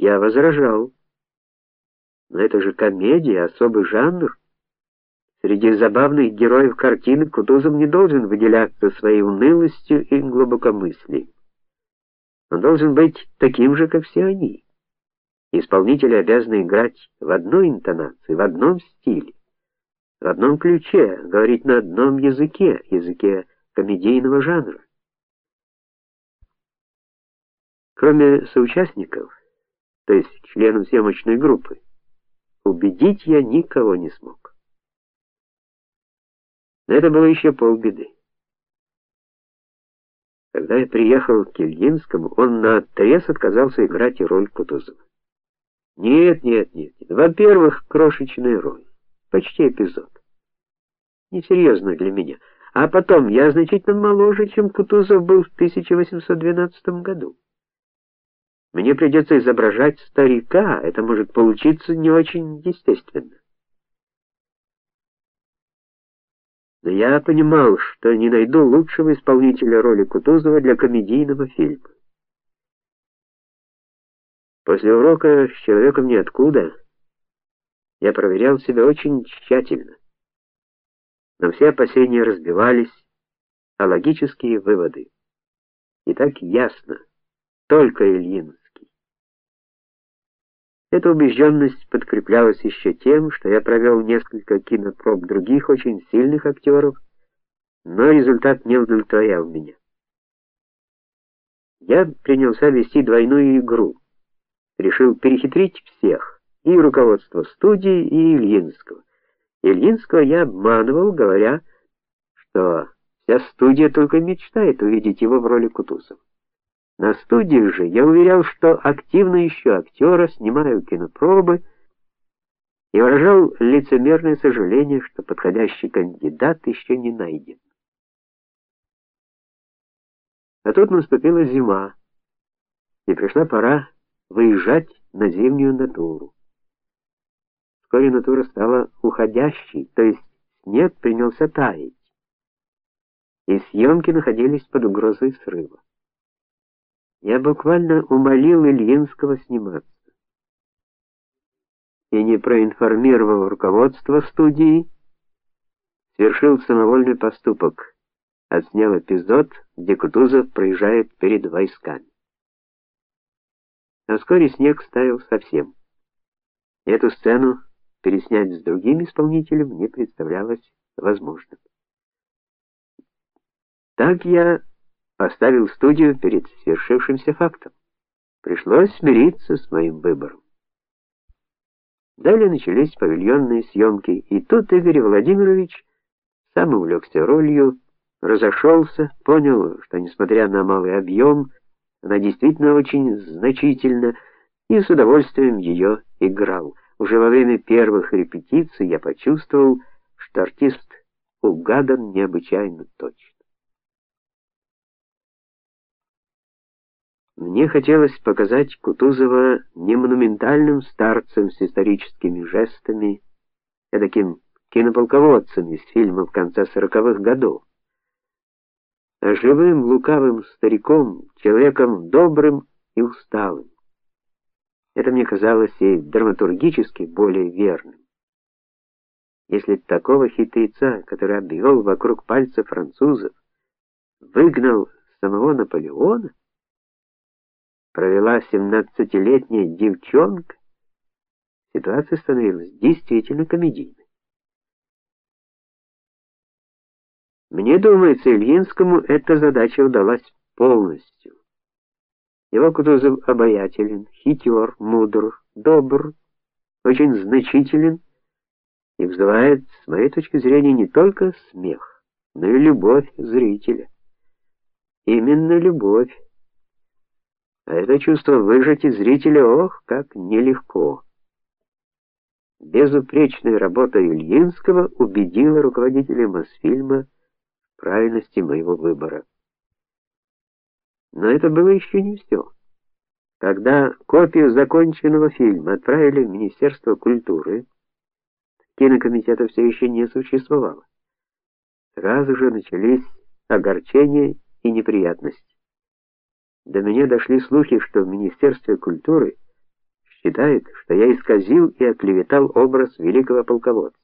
Я возражал. Но это же комедия, особый жанр. Среди забавных героев картины Кутузов не должен выделяться своей унылостью и глубокомыслием. Он должен быть таким же, как все они. Исполнители обязаны играть в одной интонации, в одном стиле, в одном ключе, говорить на одном языке, языке комедийного жанра. Кроме соучастников, то есть членов съемочной группы, убедить я никого не смог. Но это было еще полбеды. Когда я приехал к Ильинскому, он наотрез отказался играть роль Кутузова. Нет, нет, нет. Во-первых, крошечная роль, почти эпизод. Несерьезно для меня. А потом, я значительно моложе, чем Кутузов был в 1812 году. Мне придется изображать старика, это может получиться не очень естественно. Но я понимал, что не найду лучшего исполнителя роли Кутузова для комедийного фильма. После урока с человеком ниоткуда я проверял себя очень тщательно. Но все опасения разбивались, а логические выводы и так ясно, только Ильинский. Эта убежденность подкреплялась еще тем, что я провел несколько кинопроб других очень сильных актеров, но результат не удовлетворял меня. Я принялся вести двойную игру. Решил перехитрить всех, и руководство студии, и Ильинского. Ильинского я обманывал, говоря, что вся студия только мечтает увидеть его в роли Кутузова. На студии же я уверял, что активно ищу актера, снимаю кинопробы и выражал лицемерное сожаление, что подходящий кандидат еще не найден. А тут наступила зима, и пришла пора выезжать на зимнюю натуру. Вскоре натура стала уходящей, то есть снег принялся таять, и съемки находились под угрозой срыва. Я буквально умолил Ильинского сниматься. И не проинформировав руководство студии, совершил самовольный поступок. Отснял эпизод, где Кутузов проезжает перед войсками. А вскоре снег стаял совсем. Эту сцену переснять с другим исполнителем не представлялось возможным. Так я поставил студию перед свершившимся фактом. Пришлось смириться с моим выбором. Далее начались павильонные съемки, и тут Игорь Владимирович сам увлекся ролью, разошелся, понял, что несмотря на малый объем, она действительно очень значительна, и с удовольствием ее играл. Уже во время первых репетиций я почувствовал, что артист угадан необычайно точно. Мне хотелось показать Кутузова не монументальным старцем с историческими жестами, а таким кинополководцем из фильмов конца сороковых годов, а живым лукавым стариком, человеком добрым и усталым. Это мне казалось и драматургически более верным. Если такого хитреца, который обвел вокруг пальца французов, выгнал самого Наполеона, провела семнадцатилетняя девчонка, ситуация становилась действительно комедийной. Мне думается, Ильинскому эта задача удалась полностью. Его Кутузов обаятелен, хитер, мудр, добр, очень значителен и вызывает, с моей точки зрения, не только смех, но и любовь зрителя. Именно любовь а это чувство выжать из зрителя, ох, как нелегко. Безупречная работа Ильинского убедила руководителя Мосфильма в правильности моего выбора. Но это было еще не все. Когда копию законченного фильма отправили в Министерство культуры, кинокомитета все еще не существовало. Сразу же начались огорчения и неприятности. До меня дошли слухи, что в Министерстве культуры считает, что я исказил и оклеветал образ великого полководца.